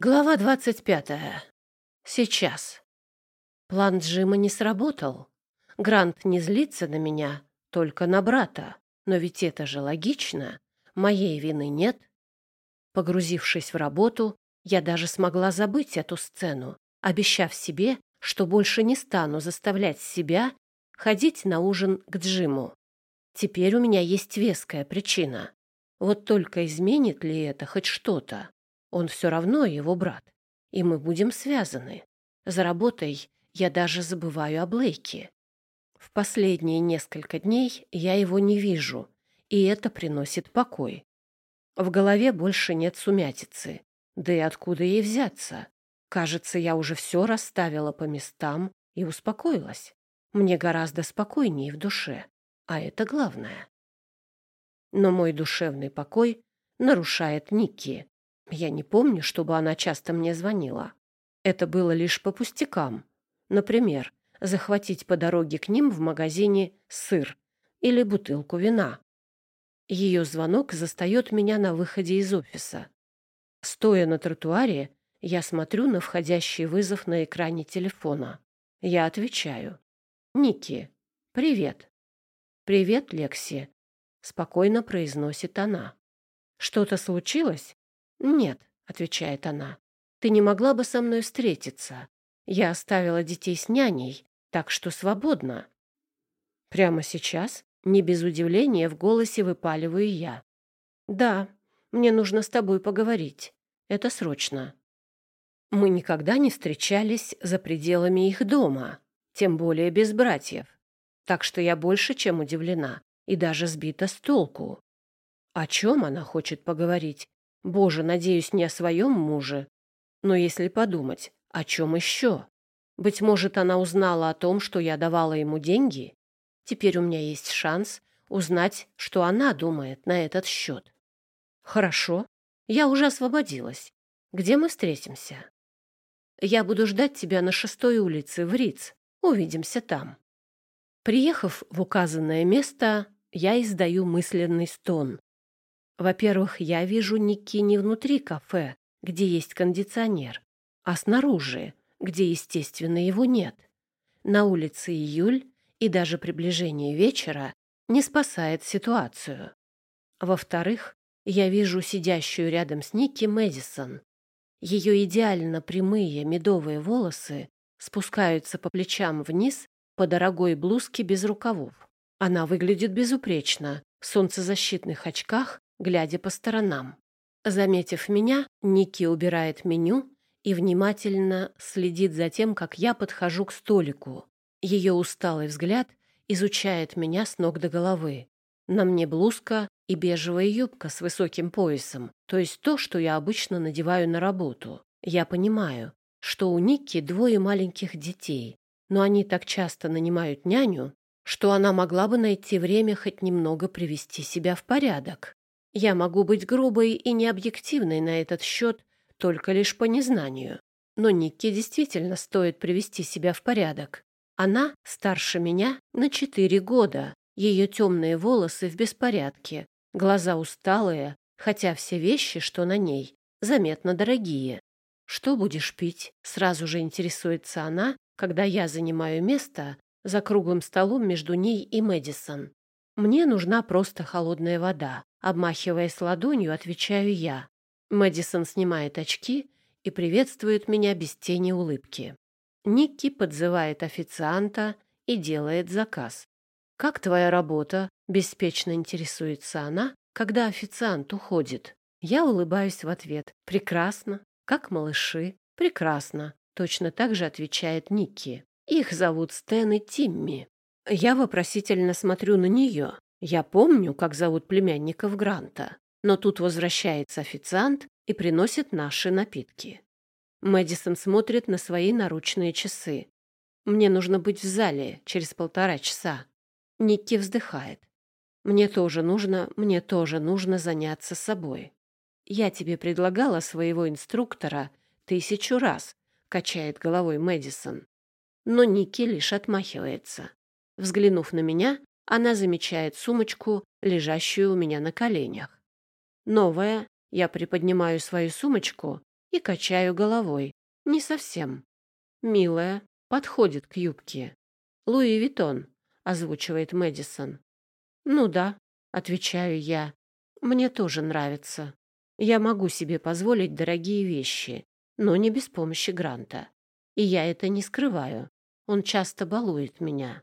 Глава двадцать пятая. Сейчас. План Джима не сработал. Грант не злится на меня, только на брата. Но ведь это же логично. Моей вины нет. Погрузившись в работу, я даже смогла забыть эту сцену, обещав себе, что больше не стану заставлять себя ходить на ужин к Джиму. Теперь у меня есть веская причина. Вот только изменит ли это хоть что-то? Он все равно его брат, и мы будем связаны. За работой я даже забываю о Блейке. В последние несколько дней я его не вижу, и это приносит покой. В голове больше нет сумятицы, да и откуда ей взяться? Кажется, я уже все расставила по местам и успокоилась. Мне гораздо спокойнее в душе, а это главное. Но мой душевный покой нарушает Никки. Я не помню, чтобы она часто мне звонила. Это было лишь по пустякам. Например, захватить по дороге к ним в магазине сыр или бутылку вина. Ее звонок застает меня на выходе из офиса. Стоя на тротуаре, я смотрю на входящий вызов на экране телефона. Я отвечаю. «Ники, привет». «Привет, Лекси», — спокойно произносит она. «Что-то случилось?» «Нет», — отвечает она, — «ты не могла бы со мной встретиться. Я оставила детей с няней, так что свободна». Прямо сейчас, не без удивления, в голосе выпаливаю я. «Да, мне нужно с тобой поговорить. Это срочно». Мы никогда не встречались за пределами их дома, тем более без братьев. Так что я больше чем удивлена и даже сбита с толку. О чем она хочет поговорить, Боже, надеюсь, не о своем муже. Но если подумать, о чем еще? Быть может, она узнала о том, что я давала ему деньги? Теперь у меня есть шанс узнать, что она думает на этот счет. Хорошо, я уже освободилась. Где мы встретимся? Я буду ждать тебя на шестой улице в Риц. Увидимся там. Приехав в указанное место, я издаю мысленный стон. Во-первых, я вижу Ники не внутри кафе, где есть кондиционер, а снаружи, где, естественно, его нет. На улице июль, и даже приближение вечера не спасает ситуацию. Во-вторых, я вижу сидящую рядом с Ники Мэдисон. Ее идеально прямые медовые волосы спускаются по плечам вниз по дорогой блузке без рукавов. Она выглядит безупречно, в солнцезащитных очках глядя по сторонам. Заметив меня, Ники убирает меню и внимательно следит за тем, как я подхожу к столику. Ее усталый взгляд изучает меня с ног до головы. На мне блузка и бежевая юбка с высоким поясом, то есть то, что я обычно надеваю на работу. Я понимаю, что у Ники двое маленьких детей, но они так часто нанимают няню, что она могла бы найти время хоть немного привести себя в порядок. Я могу быть грубой и необъективной на этот счет только лишь по незнанию. Но Никке действительно стоит привести себя в порядок. Она старше меня на четыре года. Ее темные волосы в беспорядке, глаза усталые, хотя все вещи, что на ней, заметно дорогие. «Что будешь пить?» — сразу же интересуется она, когда я занимаю место за круглым столом между ней и Мэдисон. «Мне нужна просто холодная вода. Обмахиваясь ладонью, отвечаю я. Мэдисон снимает очки и приветствует меня без тени улыбки. Никки подзывает официанта и делает заказ. «Как твоя работа?» — беспечно интересуется она, когда официант уходит. Я улыбаюсь в ответ. «Прекрасно. Как малыши?» «Прекрасно», — точно так же отвечает Никки. «Их зовут Стэн и Тимми». Я вопросительно смотрю на нее. Я помню, как зовут племянников Гранта, но тут возвращается официант и приносит наши напитки. Мэдисон смотрит на свои наручные часы. Мне нужно быть в зале через полтора часа. Никки вздыхает. Мне тоже нужно, мне тоже нужно заняться собой. Я тебе предлагала своего инструктора тысячу раз, качает головой Мэдисон. Но Никки лишь отмахивается. Взглянув на меня, она замечает сумочку, лежащую у меня на коленях. Новая, я приподнимаю свою сумочку и качаю головой. Не совсем. Милая, подходит к юбке. «Луи Витон», — озвучивает Мэдисон. «Ну да», — отвечаю я. «Мне тоже нравится. Я могу себе позволить дорогие вещи, но не без помощи Гранта. И я это не скрываю. Он часто балует меня».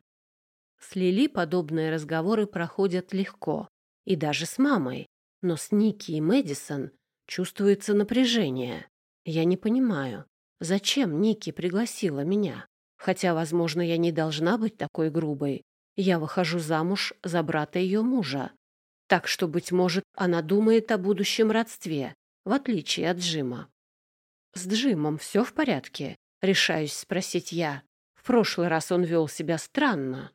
С Лили подобные разговоры проходят легко. И даже с мамой. Но с Ники и Мэдисон чувствуется напряжение. Я не понимаю, зачем Ники пригласила меня? Хотя, возможно, я не должна быть такой грубой. Я выхожу замуж за брата ее мужа. Так что, быть может, она думает о будущем родстве, в отличие от Джима. «С Джимом все в порядке?» — решаюсь спросить я. В прошлый раз он вел себя странно.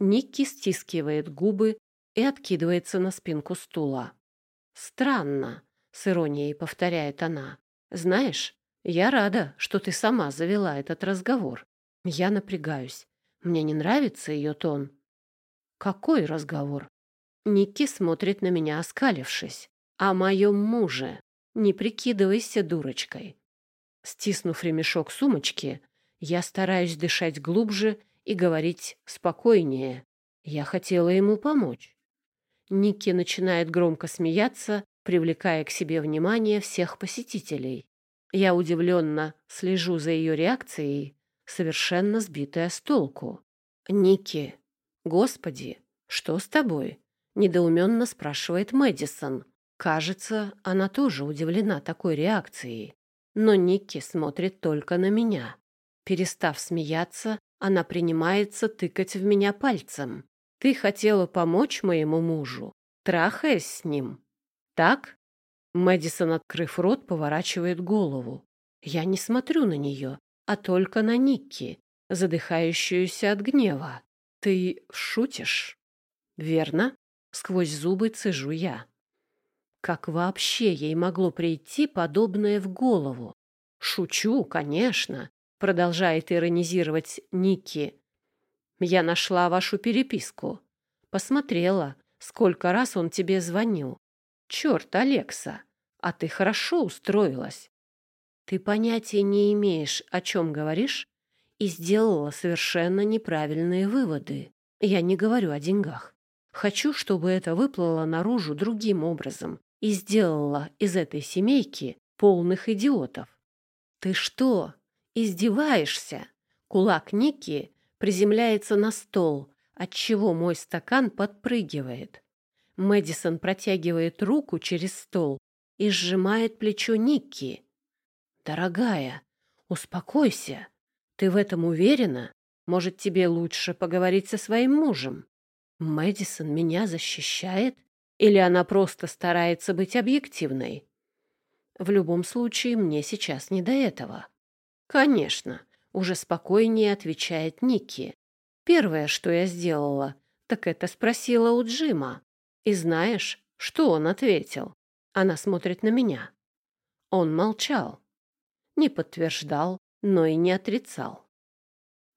Никки стискивает губы и откидывается на спинку стула. «Странно», — с иронией повторяет она. «Знаешь, я рада, что ты сама завела этот разговор. Я напрягаюсь. Мне не нравится ее тон». «Какой разговор?» Никки смотрит на меня, оскалившись. «О моем муже. Не прикидывайся дурочкой». Стиснув ремешок сумочки, я стараюсь дышать глубже и говорить спокойнее. Я хотела ему помочь. Никки начинает громко смеяться, привлекая к себе внимание всех посетителей. Я удивленно слежу за ее реакцией, совершенно сбитая с толку. «Никки, господи, что с тобой?» — недоуменно спрашивает Мэдисон. Кажется, она тоже удивлена такой реакцией. Но Никки смотрит только на меня. Перестав смеяться, она принимается тыкать в меня пальцем. «Ты хотела помочь моему мужу, трахаясь с ним. Так?» Мэдисон, открыв рот, поворачивает голову. Я не смотрю на нее, а только на Никки, задыхающуюся от гнева. «Ты шутишь?» «Верно?» — сквозь зубы цежу я. Как вообще ей могло прийти подобное в голову? «Шучу, конечно продолжает иронизировать Ники. Я нашла вашу переписку. Посмотрела, сколько раз он тебе звонил. Черт, Алекса, а ты хорошо устроилась. Ты понятия не имеешь, о чем говоришь, и сделала совершенно неправильные выводы. Я не говорю о деньгах. Хочу, чтобы это выплыло наружу другим образом и сделала из этой семейки полных идиотов. Ты что, Издеваешься? Кулак Ники приземляется на стол, отчего мой стакан подпрыгивает. Мэдисон протягивает руку через стол и сжимает плечо Никки. «Дорогая, успокойся. Ты в этом уверена? Может, тебе лучше поговорить со своим мужем? Мэдисон меня защищает? Или она просто старается быть объективной? В любом случае, мне сейчас не до этого. «Конечно», — уже спокойнее отвечает Ники. «Первое, что я сделала, так это спросила у Джима. И знаешь, что он ответил? Она смотрит на меня. Он молчал. Не подтверждал, но и не отрицал.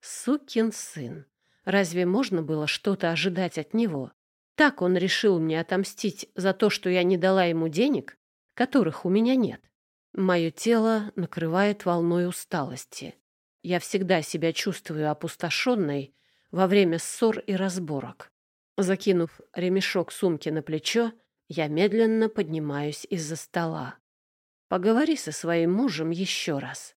Сукин сын. Разве можно было что-то ожидать от него? Так он решил мне отомстить за то, что я не дала ему денег, которых у меня нет. Мое тело накрывает волной усталости. Я всегда себя чувствую опустошенной во время ссор и разборок. Закинув ремешок сумки на плечо, я медленно поднимаюсь из-за стола. Поговори со своим мужем еще раз.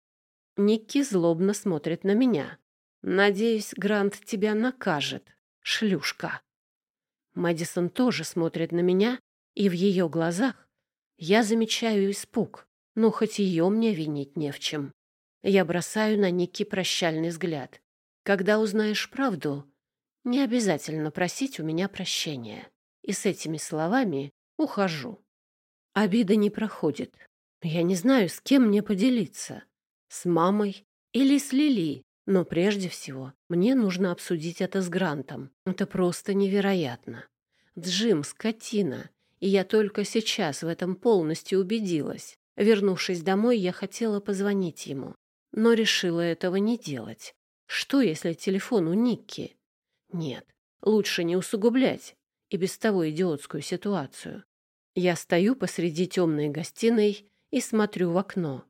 Никки злобно смотрит на меня. Надеюсь, Грант тебя накажет, шлюшка. Мэдисон тоже смотрит на меня, и в ее глазах я замечаю испуг. Ну, хоть ее мне винить не в чем. Я бросаю на Ники прощальный взгляд. Когда узнаешь правду, не обязательно просить у меня прощения. И с этими словами ухожу. Обида не проходит. Я не знаю, с кем мне поделиться. С мамой или с Лили. Но прежде всего мне нужно обсудить это с Грантом. Это просто невероятно. Джим — скотина, и я только сейчас в этом полностью убедилась. Вернувшись домой, я хотела позвонить ему, но решила этого не делать. Что, если телефон у Никки? Нет, лучше не усугублять и без того идиотскую ситуацию. Я стою посреди темной гостиной и смотрю в окно.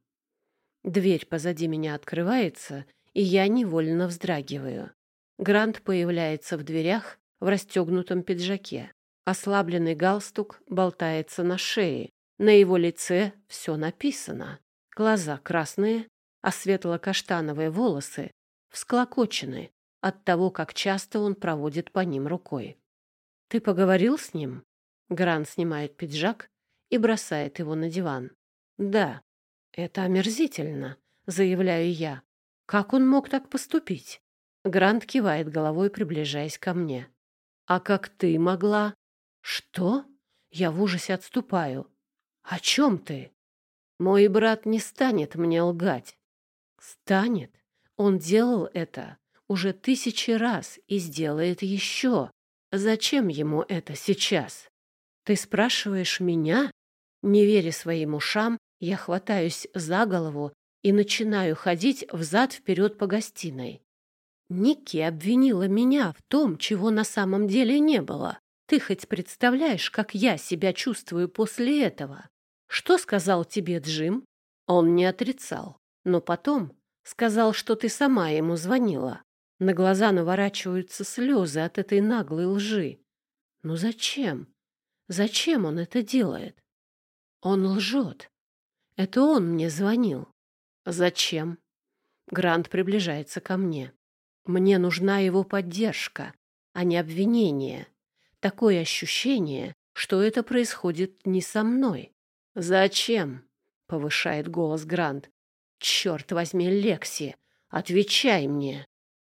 Дверь позади меня открывается, и я невольно вздрагиваю. Грант появляется в дверях в расстегнутом пиджаке. Ослабленный галстук болтается на шее. На его лице все написано. Глаза красные, а светло-каштановые волосы всклокочены от того, как часто он проводит по ним рукой. «Ты поговорил с ним?» Грант снимает пиджак и бросает его на диван. «Да, это омерзительно», — заявляю я. «Как он мог так поступить?» Грант кивает головой, приближаясь ко мне. «А как ты могла?» «Что?» Я в ужасе отступаю. «О чем ты?» «Мой брат не станет мне лгать». «Станет. Он делал это уже тысячи раз и сделает еще. Зачем ему это сейчас?» «Ты спрашиваешь меня?» Не веря своим ушам, я хватаюсь за голову и начинаю ходить взад-вперед по гостиной. Ники обвинила меня в том, чего на самом деле не было. Ты хоть представляешь, как я себя чувствую после этого? Что сказал тебе Джим? Он не отрицал, но потом сказал, что ты сама ему звонила. На глаза наворачиваются слезы от этой наглой лжи. Ну зачем? Зачем он это делает? Он лжет. Это он мне звонил. Зачем? Грант приближается ко мне. Мне нужна его поддержка, а не обвинение. Такое ощущение, что это происходит не со мной. «Зачем?» — повышает голос Грант. «Черт возьми, Лекси, отвечай мне!»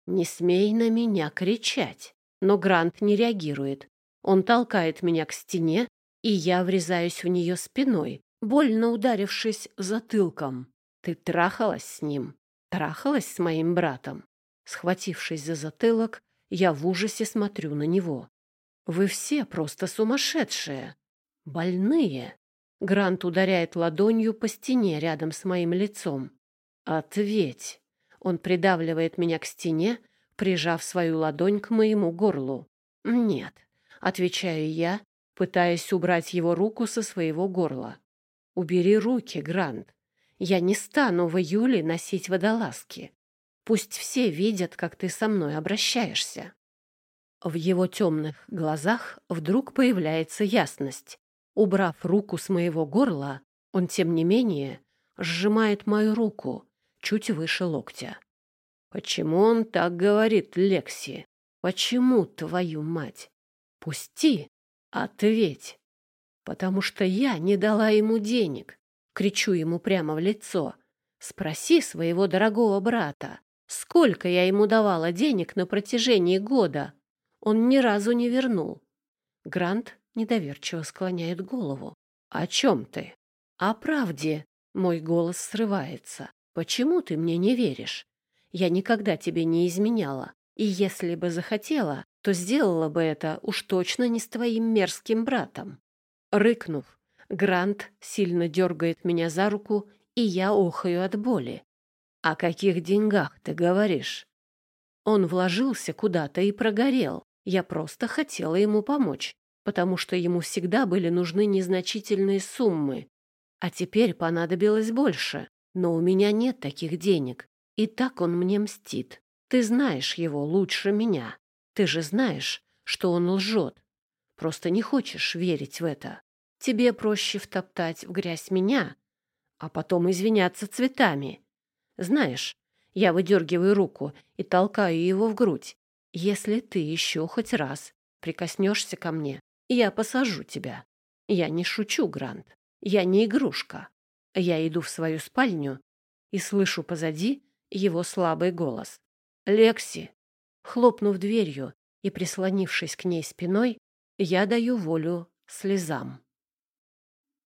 «Не смей на меня кричать!» Но Грант не реагирует. Он толкает меня к стене, и я врезаюсь в нее спиной, больно ударившись затылком. «Ты трахалась с ним? Трахалась с моим братом?» Схватившись за затылок, я в ужасе смотрю на него. «Вы все просто сумасшедшие! Больные!» Грант ударяет ладонью по стене рядом с моим лицом. «Ответь!» Он придавливает меня к стене, прижав свою ладонь к моему горлу. «Нет», — отвечаю я, пытаясь убрать его руку со своего горла. «Убери руки, Грант. Я не стану в июле носить водолазки. Пусть все видят, как ты со мной обращаешься». В его темных глазах вдруг появляется ясность. Убрав руку с моего горла, он, тем не менее, сжимает мою руку чуть выше локтя. «Почему он так говорит, Лекси? Почему, твою мать? Пусти, ответь!» «Потому что я не дала ему денег!» Кричу ему прямо в лицо. «Спроси своего дорогого брата, Сколько я ему давала денег на протяжении года? Он ни разу не вернул. Грант недоверчиво склоняет голову. «О чем ты?» «О правде». Мой голос срывается. «Почему ты мне не веришь? Я никогда тебе не изменяла. И если бы захотела, то сделала бы это уж точно не с твоим мерзким братом». Рыкнув, Грант сильно дергает меня за руку, и я охаю от боли. «О каких деньгах ты говоришь?» Он вложился куда-то и прогорел. Я просто хотела ему помочь, потому что ему всегда были нужны незначительные суммы. А теперь понадобилось больше. Но у меня нет таких денег. И так он мне мстит. Ты знаешь его лучше меня. Ты же знаешь, что он лжет. Просто не хочешь верить в это. Тебе проще втоптать в грязь меня, а потом извиняться цветами. Знаешь, я выдергиваю руку и толкаю его в грудь. Если ты еще хоть раз прикоснешься ко мне, я посажу тебя. Я не шучу, Грант. Я не игрушка. Я иду в свою спальню и слышу позади его слабый голос. «Лекси!» Хлопнув дверью и прислонившись к ней спиной, я даю волю слезам.